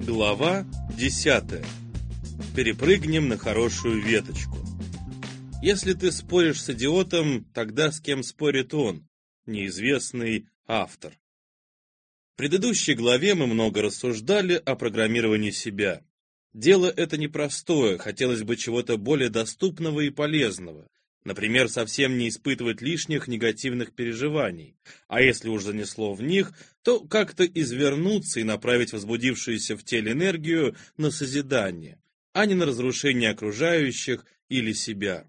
Глава 10. Перепрыгнем на хорошую веточку. Если ты споришь с идиотом, тогда с кем спорит он, неизвестный автор. В предыдущей главе мы много рассуждали о программировании себя. Дело это непростое, хотелось бы чего-то более доступного и полезного. Например, совсем не испытывать лишних негативных переживаний, а если уж занесло в них, то как-то извернуться и направить возбудившуюся в теле энергию на созидание, а не на разрушение окружающих или себя.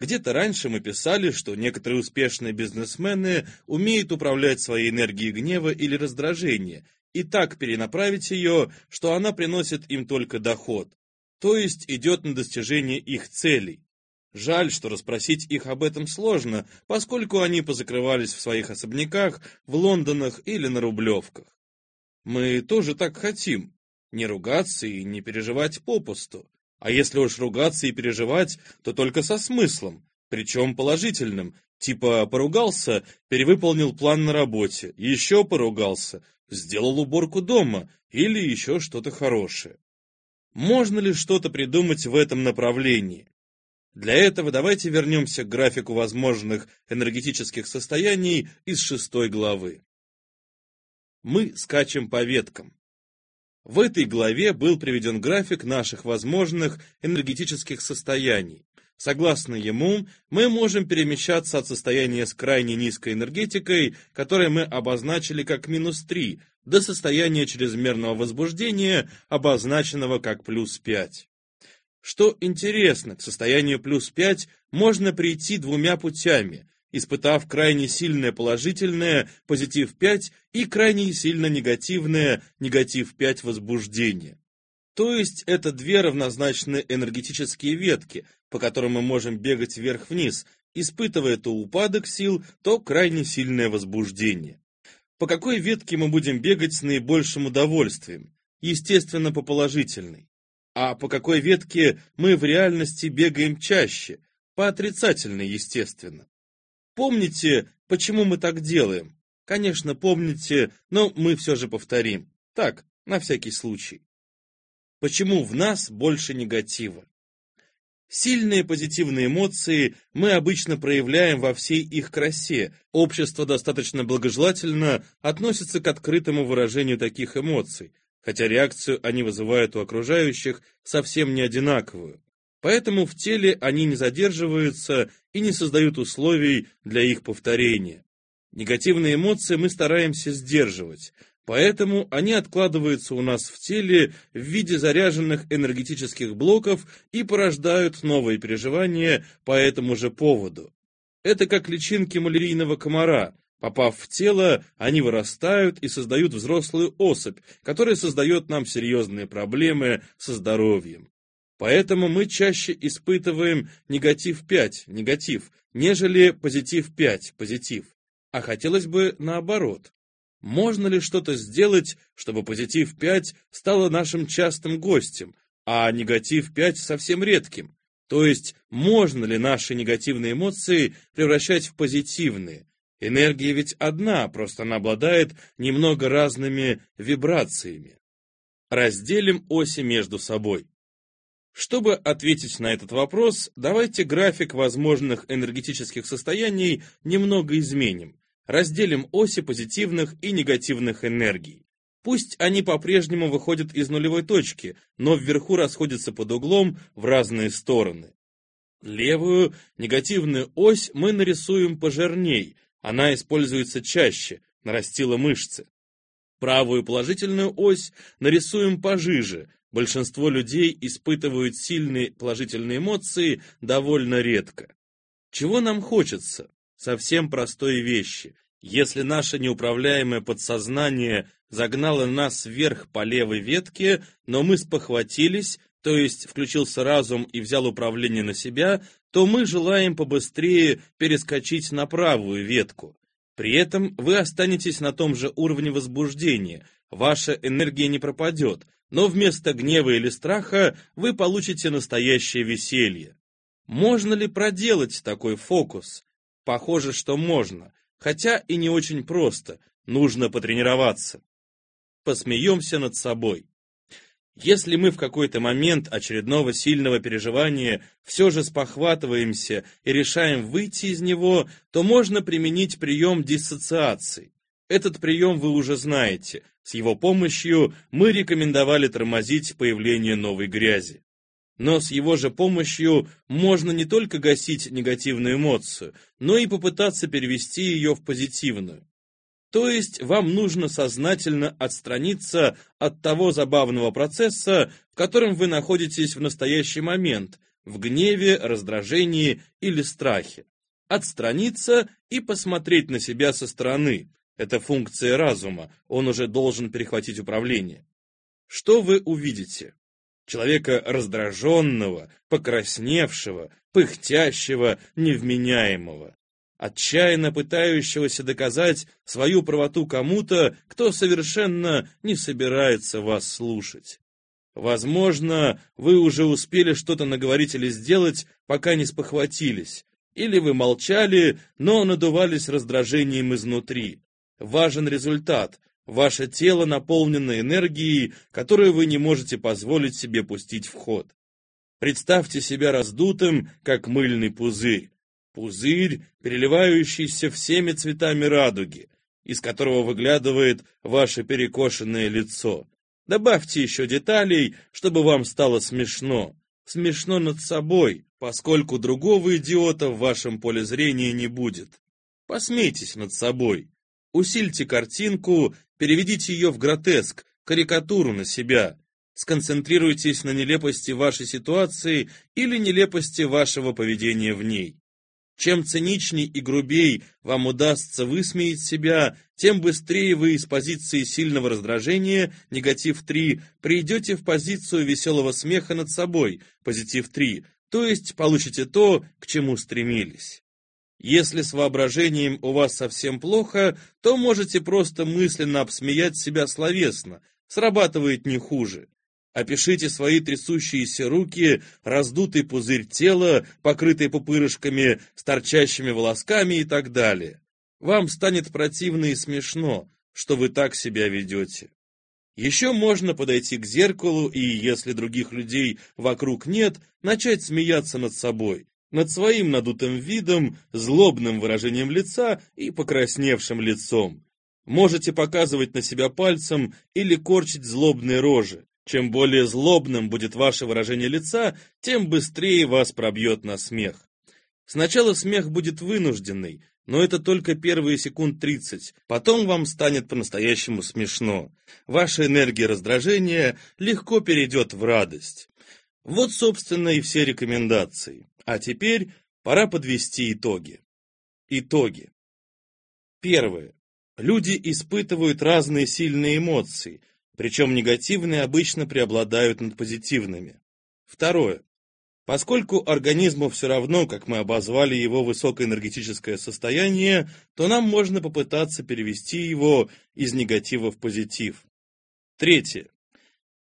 Где-то раньше мы писали, что некоторые успешные бизнесмены умеют управлять своей энергией гнева или раздражения и так перенаправить ее, что она приносит им только доход, то есть идет на достижение их целей. Жаль, что расспросить их об этом сложно, поскольку они позакрывались в своих особняках, в Лондонах или на Рублевках. Мы тоже так хотим. Не ругаться и не переживать попусту. А если уж ругаться и переживать, то только со смыслом, причем положительным. Типа поругался, перевыполнил план на работе, еще поругался, сделал уборку дома или еще что-то хорошее. Можно ли что-то придумать в этом направлении? Для этого давайте вернемся к графику возможных энергетических состояний из шестой главы. Мы скачем по веткам. В этой главе был приведен график наших возможных энергетических состояний. Согласно ему, мы можем перемещаться от состояния с крайне низкой энергетикой, которое мы обозначили как минус 3, до состояния чрезмерного возбуждения, обозначенного как плюс 5. Что интересно, к состоянию плюс 5 можно прийти двумя путями, испытав крайне сильное положительное, позитив 5, и крайне сильно негативное, негатив 5 возбуждение. То есть это две равнозначные энергетические ветки, по которым мы можем бегать вверх-вниз, испытывая то упадок сил, то крайне сильное возбуждение. По какой ветке мы будем бегать с наибольшим удовольствием? Естественно, по положительной. А по какой ветке мы в реальности бегаем чаще? По отрицательной, естественно. Помните, почему мы так делаем? Конечно, помните, но мы все же повторим. Так, на всякий случай. Почему в нас больше негатива? Сильные позитивные эмоции мы обычно проявляем во всей их красе. Общество достаточно благожелательно относится к открытому выражению таких эмоций, хотя реакцию они вызывают у окружающих совсем не одинаковую. Поэтому в теле они не задерживаются и не создают условий для их повторения. Негативные эмоции мы стараемся сдерживать, поэтому они откладываются у нас в теле в виде заряженных энергетических блоков и порождают новые переживания по этому же поводу. Это как личинки малярийного комара, Попав в тело, они вырастают и создают взрослую особь, которая создает нам серьезные проблемы со здоровьем. Поэтому мы чаще испытываем негатив 5, негатив, нежели позитив 5, позитив. А хотелось бы наоборот. Можно ли что-то сделать, чтобы позитив 5 стало нашим частым гостем, а негатив 5 совсем редким? То есть, можно ли наши негативные эмоции превращать в позитивные, Энергия ведь одна, просто она обладает немного разными вибрациями. Разделим оси между собой. Чтобы ответить на этот вопрос, давайте график возможных энергетических состояний немного изменим. Разделим оси позитивных и негативных энергий. Пусть они по-прежнему выходят из нулевой точки, но вверху расходятся под углом в разные стороны. Левую, негативную ось мы нарисуем пожирней – она используется чаще, нарастила мышцы. Правую положительную ось нарисуем пожиже. Большинство людей испытывают сильные положительные эмоции довольно редко. Чего нам хочется? Совсем простые вещи. Если наше неуправляемое подсознание загнало нас вверх по левой ветке, но мы спохватились, то есть включился разум и взял управление на себя, то мы желаем побыстрее перескочить на правую ветку. При этом вы останетесь на том же уровне возбуждения, ваша энергия не пропадет, но вместо гнева или страха вы получите настоящее веселье. Можно ли проделать такой фокус? Похоже, что можно, хотя и не очень просто, нужно потренироваться. Посмеемся над собой. Если мы в какой-то момент очередного сильного переживания все же спохватываемся и решаем выйти из него, то можно применить прием диссоциации. Этот прием вы уже знаете. С его помощью мы рекомендовали тормозить появление новой грязи. Но с его же помощью можно не только гасить негативную эмоцию, но и попытаться перевести ее в позитивную. То есть вам нужно сознательно отстраниться от того забавного процесса, в котором вы находитесь в настоящий момент, в гневе, раздражении или страхе. Отстраниться и посмотреть на себя со стороны. Это функция разума, он уже должен перехватить управление. Что вы увидите? Человека раздраженного, покрасневшего, пыхтящего, невменяемого отчаянно пытающегося доказать свою правоту кому-то, кто совершенно не собирается вас слушать. Возможно, вы уже успели что-то наговорить или сделать, пока не спохватились, или вы молчали, но надувались раздражением изнутри. Важен результат. Ваше тело наполнено энергией, которую вы не можете позволить себе пустить в ход. Представьте себя раздутым, как мыльный пузырь пузырь, переливающийся всеми цветами радуги, из которого выглядывает ваше перекошенное лицо. Добавьте еще деталей, чтобы вам стало смешно. Смешно над собой, поскольку другого идиота в вашем поле зрения не будет. Посмейтесь над собой. Усильте картинку, переведите ее в гротеск, карикатуру на себя. Сконцентрируйтесь на нелепости вашей ситуации или нелепости вашего поведения в ней. Чем циничней и грубей вам удастся высмеять себя, тем быстрее вы из позиции сильного раздражения, негатив 3, придете в позицию веселого смеха над собой, позитив 3, то есть получите то, к чему стремились. Если с воображением у вас совсем плохо, то можете просто мысленно обсмеять себя словесно, срабатывает не хуже. Опишите свои трясущиеся руки, раздутый пузырь тела, покрытый пупырышками, с торчащими волосками и так далее. Вам станет противно и смешно, что вы так себя ведете. Еще можно подойти к зеркалу и, если других людей вокруг нет, начать смеяться над собой, над своим надутым видом, злобным выражением лица и покрасневшим лицом. Можете показывать на себя пальцем или корчить злобные рожи. Чем более злобным будет ваше выражение лица, тем быстрее вас пробьет на смех. Сначала смех будет вынужденный, но это только первые секунд 30, потом вам станет по-настоящему смешно. Ваша энергия раздражения легко перейдет в радость. Вот, собственно, и все рекомендации. А теперь пора подвести итоги. Итоги. Первое. Люди испытывают разные сильные эмоции, причем негативные обычно преобладают над позитивными. Второе. Поскольку организму все равно, как мы обозвали его высокоэнергетическое состояние, то нам можно попытаться перевести его из негатива в позитив. Третье.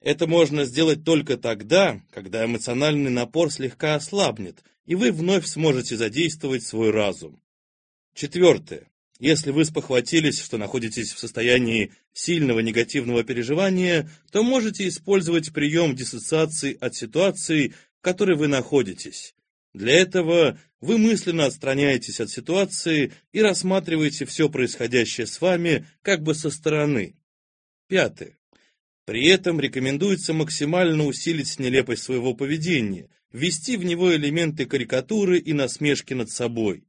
Это можно сделать только тогда, когда эмоциональный напор слегка ослабнет, и вы вновь сможете задействовать свой разум. Четвертое. Если вы спохватились, что находитесь в состоянии сильного негативного переживания, то можете использовать прием диссоциации от ситуации, в которой вы находитесь. Для этого вы мысленно отстраняетесь от ситуации и рассматриваете все происходящее с вами как бы со стороны. Пятое. При этом рекомендуется максимально усилить нелепость своего поведения, ввести в него элементы карикатуры и насмешки над собой.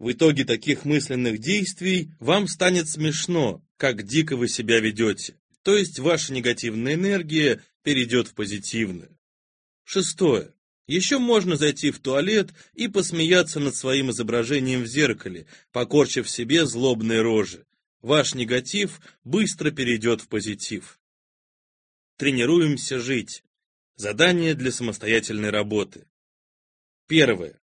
В итоге таких мысленных действий вам станет смешно, как дико вы себя ведете, то есть ваша негативная энергия перейдет в позитивную. Шестое. Еще можно зайти в туалет и посмеяться над своим изображением в зеркале, покорчив себе злобные рожи. Ваш негатив быстро перейдет в позитив. Тренируемся жить. Задание для самостоятельной работы. Первое.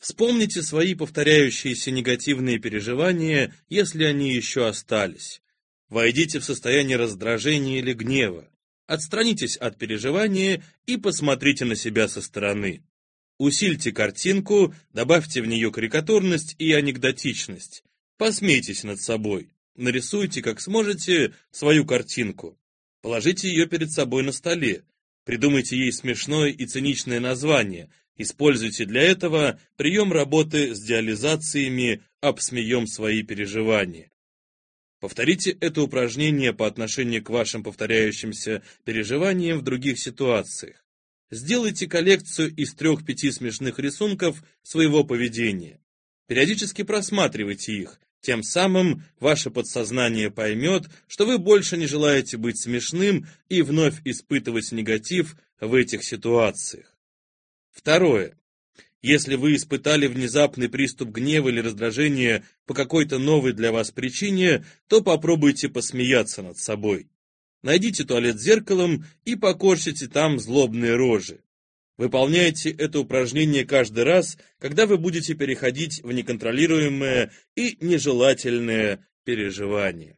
Вспомните свои повторяющиеся негативные переживания, если они еще остались. Войдите в состояние раздражения или гнева. Отстранитесь от переживания и посмотрите на себя со стороны. Усильте картинку, добавьте в нее карикатурность и анекдотичность. Посмейтесь над собой. Нарисуйте, как сможете, свою картинку. Положите ее перед собой на столе. Придумайте ей смешное и циничное название. Используйте для этого прием работы с диализациями «Обсмеем свои переживания». Повторите это упражнение по отношению к вашим повторяющимся переживаниям в других ситуациях. Сделайте коллекцию из трех-пяти смешных рисунков своего поведения. Периодически просматривайте их, тем самым ваше подсознание поймет, что вы больше не желаете быть смешным и вновь испытывать негатив в этих ситуациях. Второе. Если вы испытали внезапный приступ гнева или раздражения по какой-то новой для вас причине, то попробуйте посмеяться над собой. Найдите туалет зеркалом и покорчите там злобные рожи. Выполняйте это упражнение каждый раз, когда вы будете переходить в неконтролируемое и нежелательное переживание.